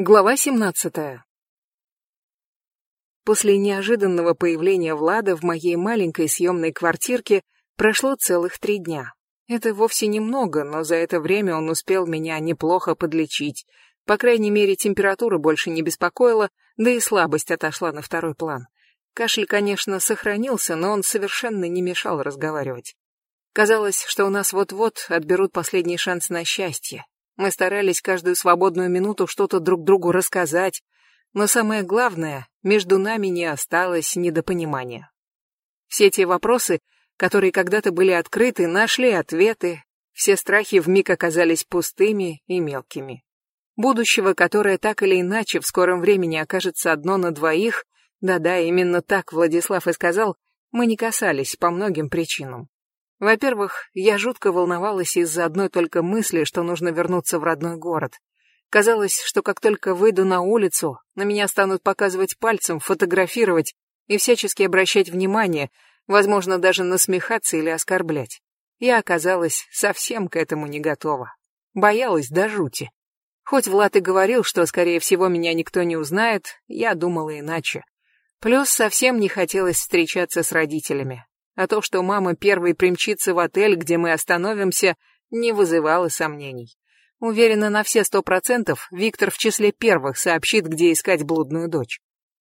Глава 17. После неожиданного появления Влада в моей маленькой съемной квартирке прошло целых три дня. Это вовсе немного, но за это время он успел меня неплохо подлечить. По крайней мере, температура больше не беспокоила, да и слабость отошла на второй план. Кашель, конечно, сохранился, но он совершенно не мешал разговаривать. Казалось, что у нас вот-вот отберут последний шанс на счастье, мы старались каждую свободную минуту что-то друг другу рассказать, но самое главное, между нами не осталось недопонимания. Все те вопросы, которые когда-то были открыты, нашли ответы, все страхи вмиг оказались пустыми и мелкими. Будущего, которое так или иначе в скором времени окажется одно на двоих, да-да, именно так Владислав и сказал, мы не касались по многим причинам. Во-первых, я жутко волновалась из-за одной только мысли, что нужно вернуться в родной город. Казалось, что как только выйду на улицу, на меня станут показывать пальцем, фотографировать и всячески обращать внимание, возможно, даже насмехаться или оскорблять. Я оказалась совсем к этому не готова. Боялась до жути. Хоть Влад и говорил, что, скорее всего, меня никто не узнает, я думала иначе. Плюс совсем не хотелось встречаться с родителями а то, что мама первой примчится в отель, где мы остановимся, не вызывало сомнений. Уверена на все сто процентов, Виктор в числе первых сообщит, где искать блудную дочь.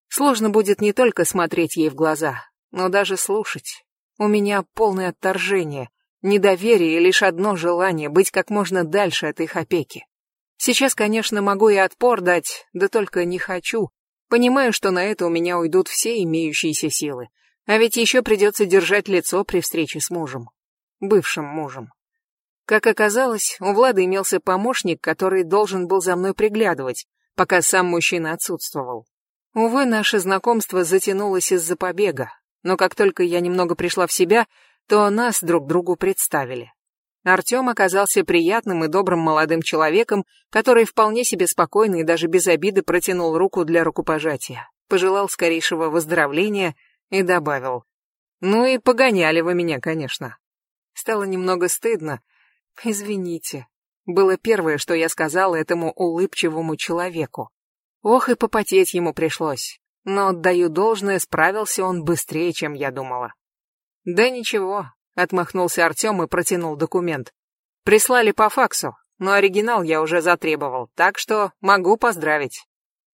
Сложно будет не только смотреть ей в глаза, но даже слушать. У меня полное отторжение, недоверие и лишь одно желание быть как можно дальше от их опеки. Сейчас, конечно, могу и отпор дать, да только не хочу. Понимаю, что на это у меня уйдут все имеющиеся силы. А ведь еще придется держать лицо при встрече с мужем. Бывшим мужем. Как оказалось, у Влада имелся помощник, который должен был за мной приглядывать, пока сам мужчина отсутствовал. Увы, наше знакомство затянулось из-за побега, но как только я немного пришла в себя, то нас друг другу представили. Артем оказался приятным и добрым молодым человеком, который вполне себе спокойно и даже без обиды протянул руку для рукопожатия, пожелал скорейшего выздоровления и добавил. «Ну и погоняли вы меня, конечно». Стало немного стыдно. «Извините». Было первое, что я сказала этому улыбчивому человеку. Ох, и попотеть ему пришлось. Но, отдаю должное, справился он быстрее, чем я думала. «Да ничего», — отмахнулся Артем и протянул документ. «Прислали по факсу, но оригинал я уже затребовал, так что могу поздравить».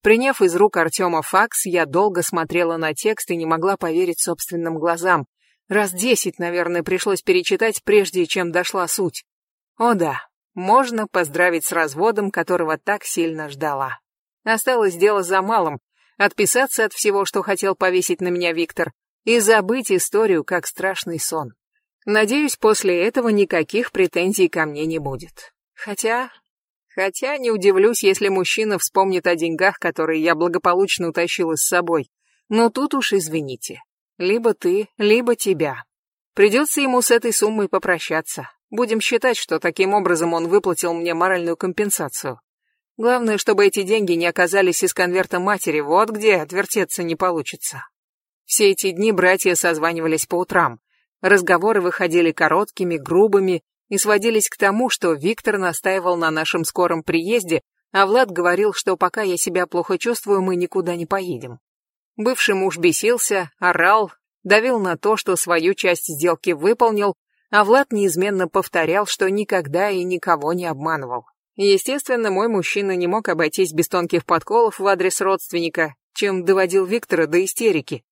Приняв из рук Артема факс, я долго смотрела на текст и не могла поверить собственным глазам. Раз десять, наверное, пришлось перечитать, прежде чем дошла суть. О да, можно поздравить с разводом, которого так сильно ждала. Осталось дело за малым — отписаться от всего, что хотел повесить на меня Виктор, и забыть историю как страшный сон. Надеюсь, после этого никаких претензий ко мне не будет. Хотя Хотя не удивлюсь, если мужчина вспомнит о деньгах, которые я благополучно утащила с собой. Но тут уж извините. Либо ты, либо тебя. Придется ему с этой суммой попрощаться. Будем считать, что таким образом он выплатил мне моральную компенсацию. Главное, чтобы эти деньги не оказались из конверта матери, вот где отвертеться не получится. Все эти дни братья созванивались по утрам. Разговоры выходили короткими, грубыми, и сводились к тому, что Виктор настаивал на нашем скором приезде, а Влад говорил, что пока я себя плохо чувствую, мы никуда не поедем. Бывший муж бесился, орал, давил на то, что свою часть сделки выполнил, а Влад неизменно повторял, что никогда и никого не обманывал. Естественно, мой мужчина не мог обойтись без тонких подколов в адрес родственника, чем доводил Виктора до истерики.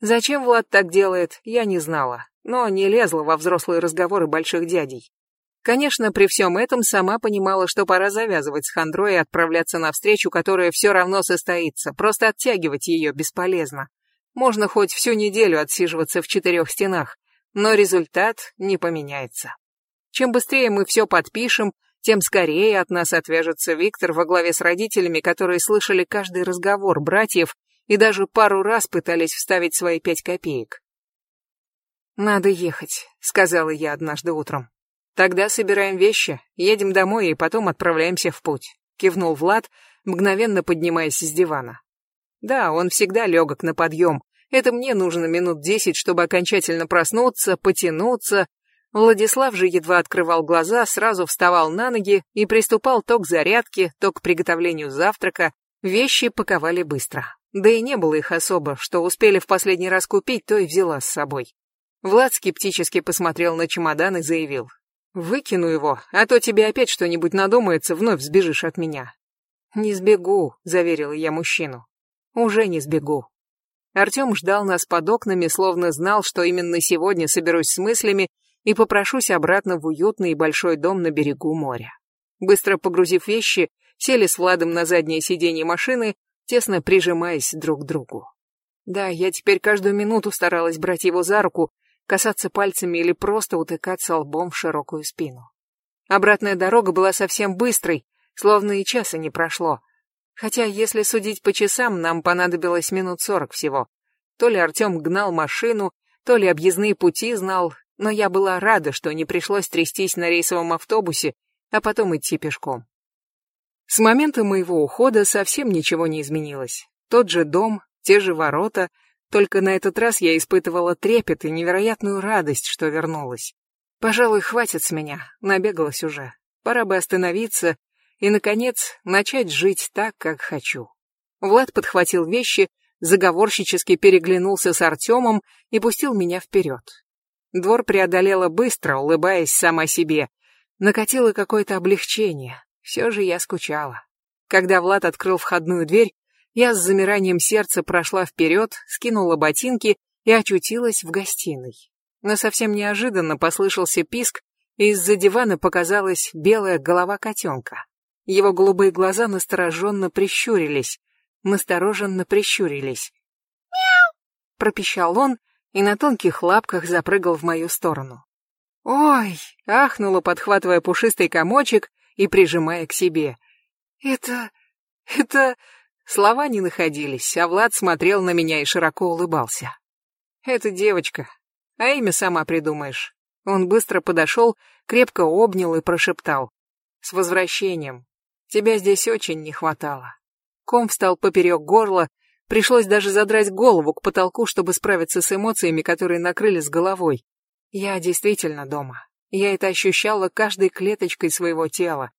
Зачем Влад так делает, я не знала, но не лезла во взрослые разговоры больших дядей. Конечно, при всем этом сама понимала, что пора завязывать с хандрой и отправляться на встречу, которая все равно состоится, просто оттягивать ее бесполезно. Можно хоть всю неделю отсиживаться в четырех стенах, но результат не поменяется. Чем быстрее мы все подпишем, тем скорее от нас отвяжется Виктор во главе с родителями, которые слышали каждый разговор братьев и даже пару раз пытались вставить свои пять копеек. «Надо ехать», — сказала я однажды утром. Тогда собираем вещи, едем домой и потом отправляемся в путь, кивнул Влад, мгновенно поднимаясь с дивана. Да, он всегда легок на подъем. Это мне нужно минут десять, чтобы окончательно проснуться, потянуться. Владислав же едва открывал глаза, сразу вставал на ноги и приступал то к зарядке, то к приготовлению завтрака. Вещи паковали быстро. Да и не было их особо, что успели в последний раз купить, то и взяла с собой. Влад скептически посмотрел на чемодан и заявил. «Выкину его, а то тебе опять что-нибудь надумается, вновь сбежишь от меня». «Не сбегу», — заверила я мужчину. «Уже не сбегу». Артем ждал нас под окнами, словно знал, что именно сегодня соберусь с мыслями и попрошусь обратно в уютный и большой дом на берегу моря. Быстро погрузив вещи, сели с Владом на заднее сиденье машины, тесно прижимаясь друг к другу. Да, я теперь каждую минуту старалась брать его за руку, касаться пальцами или просто утыкаться лбом в широкую спину. Обратная дорога была совсем быстрой, словно и часа не прошло. Хотя, если судить по часам, нам понадобилось минут сорок всего. То ли Артем гнал машину, то ли объездные пути знал, но я была рада, что не пришлось трястись на рейсовом автобусе, а потом идти пешком. С момента моего ухода совсем ничего не изменилось. Тот же дом, те же ворота, только на этот раз я испытывала трепет и невероятную радость, что вернулась. Пожалуй, хватит с меня, набегалась уже. Пора бы остановиться и, наконец, начать жить так, как хочу. Влад подхватил вещи, заговорщически переглянулся с Артемом и пустил меня вперед. Двор преодолела быстро, улыбаясь сама себе. Накатило какое-то облегчение. Все же я скучала. Когда Влад открыл входную дверь, я с замиранием сердца прошла вперед, скинула ботинки и очутилась в гостиной. Но совсем неожиданно послышался писк, и из-за дивана показалась белая голова котенка. Его голубые глаза настороженно прищурились, настороженно прищурились. «Мяу!» — пропищал он и на тонких лапках запрыгал в мою сторону. «Ой!» — ахнула, подхватывая пушистый комочек и прижимая к себе. «Это... это...» Слова не находились, а Влад смотрел на меня и широко улыбался. «Это девочка, а имя сама придумаешь». Он быстро подошел, крепко обнял и прошептал. «С возвращением. Тебя здесь очень не хватало». Ком встал поперек горла, Пришлось даже задрать голову к потолку, чтобы справиться с эмоциями, которые накрыли с головой. Я действительно дома. Я это ощущала каждой клеточкой своего тела.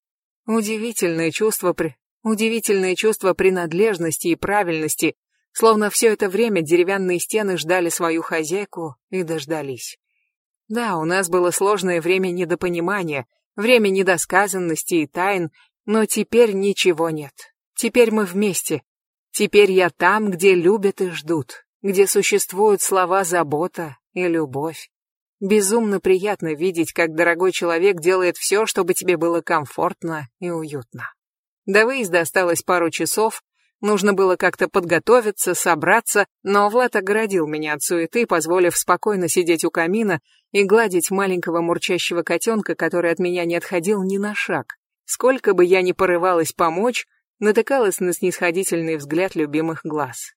Удивительное чувство при... Удивительное чувство принадлежности и правильности, словно все это время деревянные стены ждали свою хозяйку и дождались. Да, у нас было сложное время недопонимания, время недосказанности и тайн, но теперь ничего нет. Теперь мы вместе, Теперь я там, где любят и ждут, где существуют слова забота и любовь. Безумно приятно видеть, как дорогой человек делает все, чтобы тебе было комфортно и уютно. До выезда осталось пару часов, нужно было как-то подготовиться, собраться, но Влад огородил меня от суеты, позволив спокойно сидеть у камина и гладить маленького мурчащего котенка, который от меня не отходил ни на шаг. Сколько бы я ни порывалась помочь, натыкалась на снисходительный взгляд любимых глаз.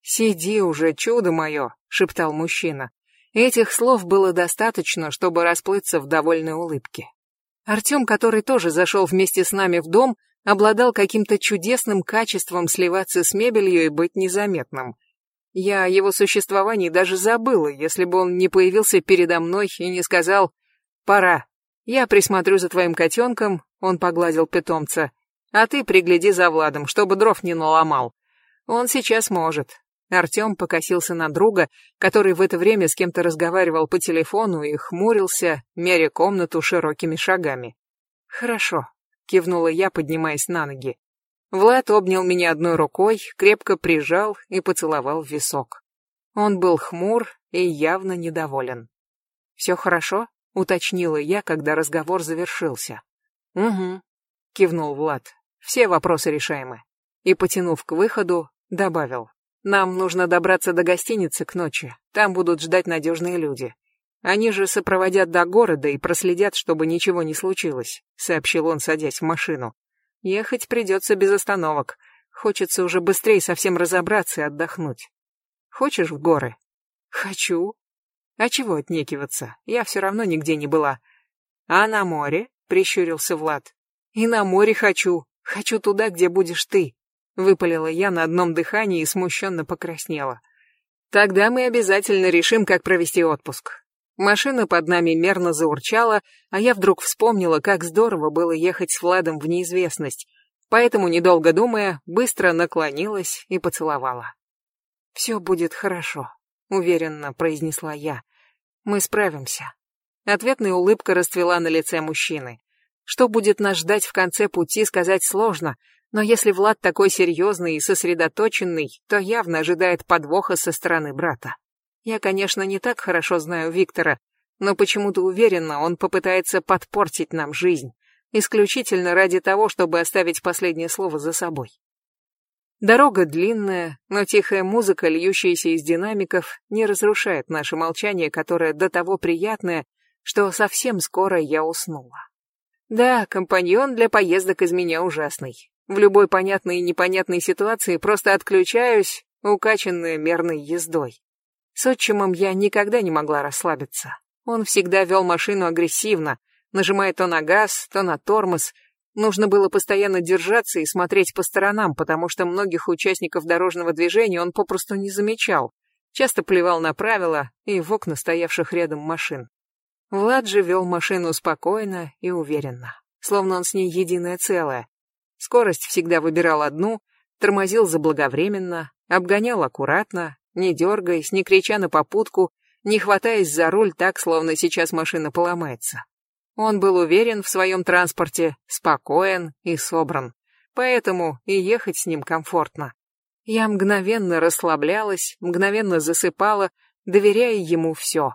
«Сиди уже, чудо мое», — шептал мужчина. Этих слов было достаточно, чтобы расплыться в довольной улыбке. Артем, который тоже зашел вместе с нами в дом, обладал каким-то чудесным качеством сливаться с мебелью и быть незаметным. Я о его существовании даже забыла, если бы он не появился передо мной и не сказал «Пора, я присмотрю за твоим котенком», он погладил питомца, а ты пригляди за Владом, чтобы дров не наломал. Он сейчас может. Артем покосился на друга, который в это время с кем-то разговаривал по телефону и хмурился, меря комнату широкими шагами. «Хорошо», — кивнула я, поднимаясь на ноги. Влад обнял меня одной рукой, крепко прижал и поцеловал в висок. Он был хмур и явно недоволен. «Все хорошо?» — уточнила я, когда разговор завершился. «Угу», — кивнул Влад. Все вопросы решаемы. И, потянув к выходу, добавил. Нам нужно добраться до гостиницы к ночи. Там будут ждать надежные люди. Они же сопроводят до города и проследят, чтобы ничего не случилось, сообщил он, садясь в машину. Ехать придется без остановок. Хочется уже быстрее совсем разобраться и отдохнуть. Хочешь в горы? Хочу. А чего отнекиваться? Я все равно нигде не была. А на море? Прищурился Влад. И на море хочу. Хочу туда, где будешь ты, выпалила я на одном дыхании и смущенно покраснела. Тогда мы обязательно решим, как провести отпуск. Машина под нами мерно заурчала, а я вдруг вспомнила, как здорово было ехать с Владом в неизвестность. Поэтому, недолго думая, быстро наклонилась и поцеловала. «Все будет хорошо», — уверенно произнесла я. «Мы справимся». Ответная улыбка расцвела на лице мужчины. Что будет нас ждать в конце пути, сказать сложно, но если Влад такой серьезный и сосредоточенный, то явно ожидает подвоха со стороны брата. Я, конечно, не так хорошо знаю Виктора, но почему-то уверена, он попытается подпортить нам жизнь, исключительно ради того, чтобы оставить последнее слово за собой. Дорога длинная, но тихая музыка, льющаяся из динамиков, не разрушает наше молчание, которое до того приятное, что совсем скоро я уснула. Да, компаньон для поездок из меня ужасный. В любой понятной и непонятной ситуации просто отключаюсь, укачанная мерной ездой. С отчимом я никогда не могла расслабиться. Он всегда вел машину агрессивно, нажимая то на газ, то на тормоз, Нужно было постоянно держаться и смотреть по сторонам, потому что многих участников дорожного движения он попросту не замечал, часто плевал на правила и в окна стоявших рядом машин. Влад же вел машину спокойно и уверенно, словно он с ней единое целое. Скорость всегда выбирал одну, тормозил заблаговременно, обгонял аккуратно, не дергаясь, не крича на попутку, не хватаясь за руль так, словно сейчас машина поломается. Он был уверен в своем транспорте, спокоен и собран, поэтому и ехать с ним комфортно. Я мгновенно расслаблялась, мгновенно засыпала, доверяя ему все,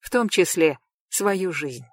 в том числе свою жизнь.